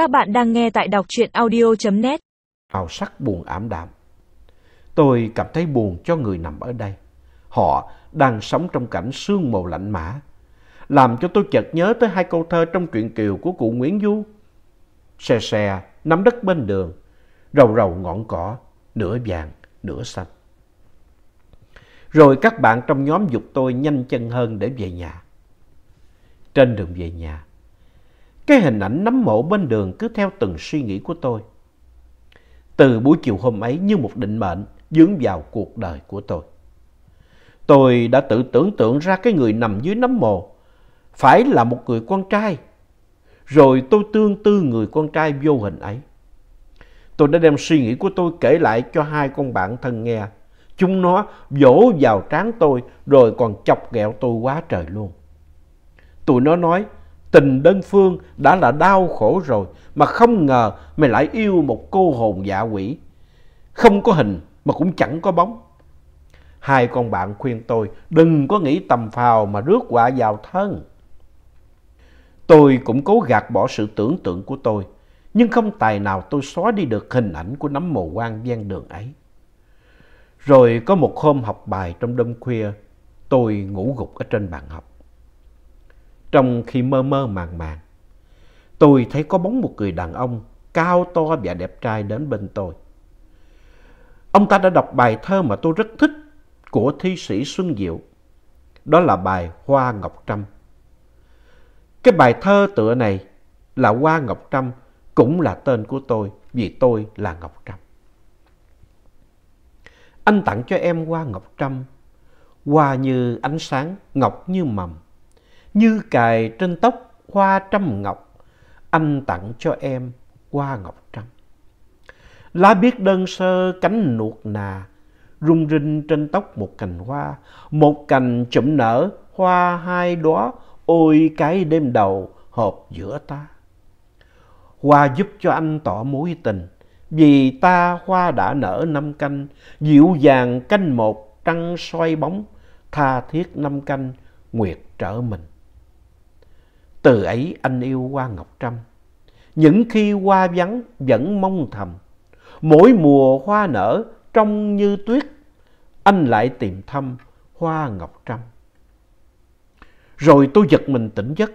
Các bạn đang nghe tại đọc truyện audio.net. màu sắc buồn ảm đạm. Tôi cảm thấy buồn cho người nằm ở đây. Họ đang sống trong cảnh sương mù lạnh mã, làm cho tôi chợt nhớ tới hai câu thơ trong truyện Kiều của cụ Nguyễn Du. Xe xe, nắm đất bên đường, rầu rầu ngọn cỏ, nửa vàng, nửa xanh. Rồi các bạn trong nhóm dục tôi nhanh chân hơn để về nhà. Trên đường về nhà, cái hình ảnh nấm mộ bên đường cứ theo từng suy nghĩ của tôi. Từ buổi chiều hôm ấy như một định mệnh dướng vào cuộc đời của tôi. Tôi đã tự tưởng tượng ra cái người nằm dưới nấm mồ phải là một người con trai. Rồi tôi tương tư người con trai vô hình ấy. Tôi đã đem suy nghĩ của tôi kể lại cho hai con bạn thân nghe. Chúng nó vỗ vào trán tôi rồi còn chọc ghẹo tôi quá trời luôn. Tụi nó nói tình đơn phương đã là đau khổ rồi mà không ngờ mày lại yêu một cô hồn dạ quỷ. Không có hình mà cũng chẳng có bóng. Hai con bạn khuyên tôi đừng có nghĩ tầm phào mà rước họa vào thân. Tôi cũng cố gạt bỏ sự tưởng tượng của tôi, nhưng không tài nào tôi xóa đi được hình ảnh của nấm mồ quan ven đường ấy. Rồi có một hôm học bài trong đêm khuya, tôi ngủ gục ở trên bàn học. Trong khi mơ mơ màng màng, tôi thấy có bóng một người đàn ông cao to và đẹp trai đến bên tôi. Ông ta đã đọc bài thơ mà tôi rất thích của thi sĩ Xuân Diệu. Đó là bài Hoa Ngọc Trâm. Cái bài thơ tựa này là Hoa Ngọc Trâm cũng là tên của tôi vì tôi là Ngọc Trâm. Anh tặng cho em hoa ngọc trâm, hoa như ánh sáng, ngọc như mầm, như cài trên tóc hoa trăm ngọc, anh tặng cho em hoa ngọc trăm. Lá biết đơn sơ cánh nuột nà, rung rinh trên tóc một cành hoa, một cành chụm nở, hoa hai đóa, ôi cái đêm đầu hợp giữa ta. Hoa giúp cho anh tỏ mối tình, vì ta hoa đã nở năm canh, dịu dàng canh một trăng xoay bóng, tha thiết năm canh, nguyệt trở mình. Từ ấy anh yêu hoa ngọc trâm, những khi hoa vắng vẫn mong thầm. Mỗi mùa hoa nở trong như tuyết, anh lại tìm thăm hoa ngọc trâm. Rồi tôi giật mình tỉnh giấc.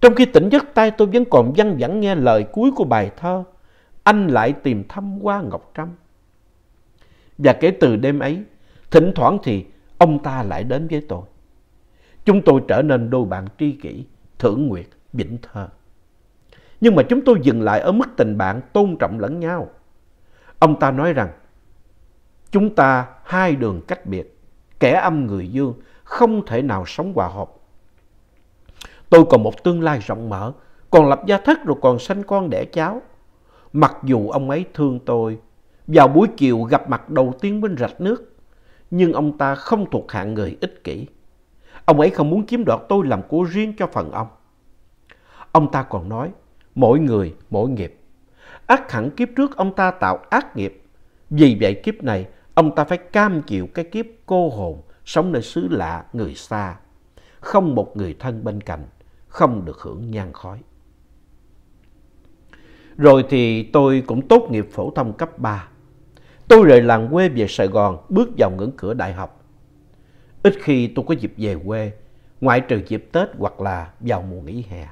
Trong khi tỉnh giấc tay tôi vẫn còn văng vẳng nghe lời cuối của bài thơ anh lại tìm thăm hoa Ngọc Trâm. Và kể từ đêm ấy, thỉnh thoảng thì ông ta lại đến với tôi. Chúng tôi trở nên đôi bạn tri kỷ, thưởng nguyệt, vĩnh thơ. Nhưng mà chúng tôi dừng lại ở mức tình bạn tôn trọng lẫn nhau. Ông ta nói rằng, chúng ta hai đường cách biệt, kẻ âm người dương, không thể nào sống hòa hợp. Tôi còn một tương lai rộng mở, còn lập gia thất rồi còn sanh con đẻ cháu. Mặc dù ông ấy thương tôi, vào buổi chiều gặp mặt đầu tiên bên rạch nước, nhưng ông ta không thuộc hạng người ích kỷ. Ông ấy không muốn chiếm đoạt tôi làm của riêng cho phần ông. Ông ta còn nói, mỗi người mỗi nghiệp. Ác hẳn kiếp trước ông ta tạo ác nghiệp. Vì vậy kiếp này, ông ta phải cam chịu cái kiếp cô hồn, sống nơi xứ lạ, người xa. Không một người thân bên cạnh, không được hưởng nhan khói. Rồi thì tôi cũng tốt nghiệp phổ thông cấp 3. Tôi rời làng quê về Sài Gòn, bước vào ngưỡng cửa đại học. Ít khi tôi có dịp về quê, ngoại trừ dịp Tết hoặc là vào mùa nghỉ hè.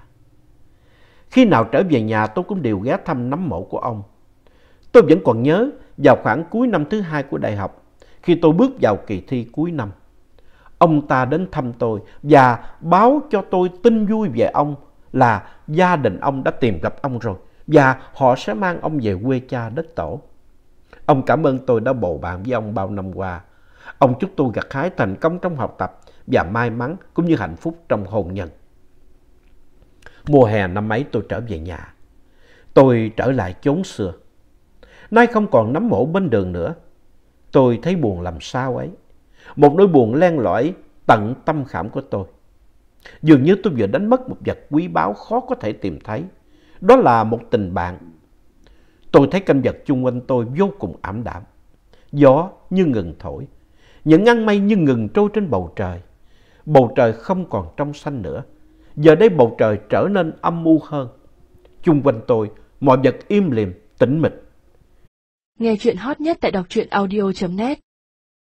Khi nào trở về nhà tôi cũng đều ghé thăm nắm mộ của ông. Tôi vẫn còn nhớ vào khoảng cuối năm thứ hai của đại học, khi tôi bước vào kỳ thi cuối năm. Ông ta đến thăm tôi và báo cho tôi tin vui về ông là gia đình ông đã tìm gặp ông rồi và họ sẽ mang ông về quê cha đất tổ. Ông cảm ơn tôi đã bầu bạn với ông bao năm qua. Ông chúc tôi gặt hái thành công trong học tập và may mắn cũng như hạnh phúc trong hôn nhân. Mùa hè năm ấy tôi trở về nhà. Tôi trở lại chốn xưa. Nay không còn nắm mổ bên đường nữa. Tôi thấy buồn làm sao ấy. Một nỗi buồn len lỏi tận tâm khảm của tôi. Dường như tôi vừa đánh mất một vật quý báu khó có thể tìm thấy. Đó là một tình bạn. Tôi thấy cảnh vật chung quanh tôi vô cùng ảm đạm. Gió như ngừng thổi. Những ngăn mây như ngừng trôi trên bầu trời. Bầu trời không còn trong xanh nữa. Giờ đây bầu trời trở nên âm u hơn. Chung quanh tôi, mọi vật im lìm, tĩnh mịch. Nghe chuyện hot nhất tại đọc truyện audio.net